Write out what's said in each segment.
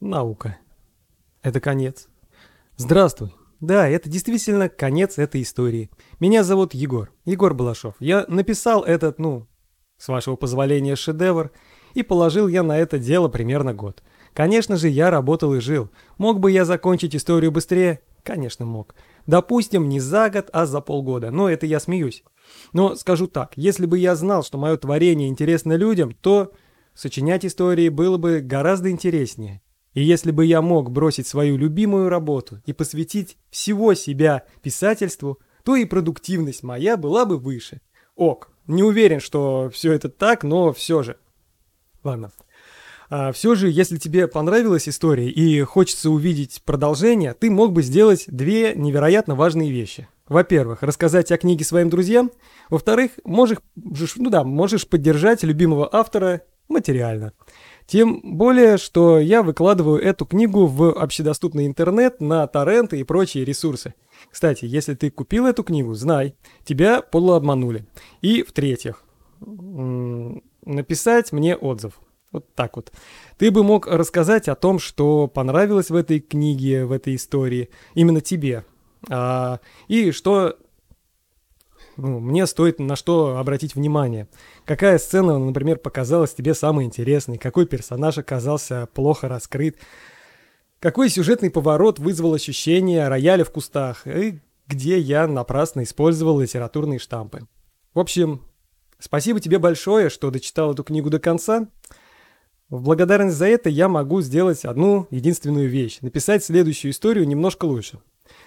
Наука. Это конец. Здравствуй. Да, это действительно конец этой истории. Меня зовут Егор. Егор Балашов. Я написал этот, ну, с вашего позволения, шедевр, и положил я на это дело примерно год. Конечно же, я работал и жил. Мог бы я закончить историю быстрее? Конечно, мог. Допустим, не за год, а за полгода. Но это я смеюсь. Но скажу так, если бы я знал, что мое творение интересно людям, то сочинять истории было бы гораздо интереснее. И если бы я мог бросить свою любимую работу и посвятить всего себя писательству, то и продуктивность моя была бы выше. Ок, не уверен, что все это так, но все же. Ладно. А все же, если тебе понравилась история и хочется увидеть продолжение, ты мог бы сделать две невероятно важные вещи. Во-первых, рассказать о книге своим друзьям. Во-вторых, можешь, ну да, можешь поддержать любимого автора материально. Тем более, что я выкладываю эту книгу в общедоступный интернет на торренты и прочие ресурсы. Кстати, если ты купил эту книгу, знай, тебя полуобманули. И в-третьих, написать мне отзыв. Вот так вот. Ты бы мог рассказать о том, что понравилось в этой книге, в этой истории, именно тебе. А, и что ну, мне стоит на что обратить внимание. Какая сцена, например, показалась тебе самой интересной, какой персонаж оказался плохо раскрыт, какой сюжетный поворот вызвал ощущение рояля в кустах, и где я напрасно использовал литературные штампы. В общем, спасибо тебе большое, что дочитал эту книгу до конца. В благодарность за это я могу сделать одну единственную вещь – написать следующую историю немножко лучше.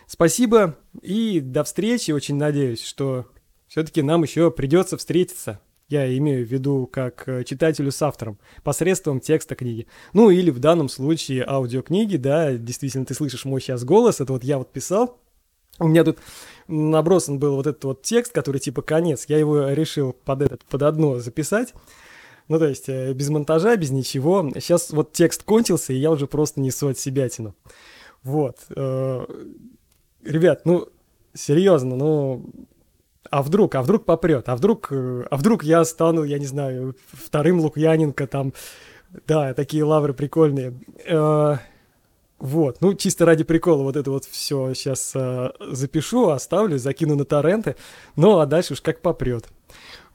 Спасибо и до встречи. Очень надеюсь, что все-таки нам еще придется встретиться. Я имею в виду как э, читателю с автором, посредством текста книги. Ну или в данном случае аудиокниги, да, действительно ты слышишь мой сейчас голос, это вот я вот писал. У меня тут набросан был вот этот вот текст, который типа конец. Я его решил под этот, под одно записать. Ну, то есть, э, без монтажа, без ничего. Сейчас вот текст кончился, и я уже просто несу от себя тяну. Вот. Э, ребят, ну, серьезно, ну, а вдруг, а вдруг попрет, а вдруг, э, а вдруг я стану, я не знаю, вторым Лукьяненко там, да, такие лавры прикольные. Э, вот, ну чисто ради прикола вот это вот все сейчас э, запишу, оставлю, закину на торренты, ну а дальше уж как попрет.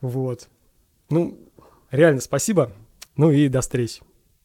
Вот. Ну, реально спасибо, ну и до встречи.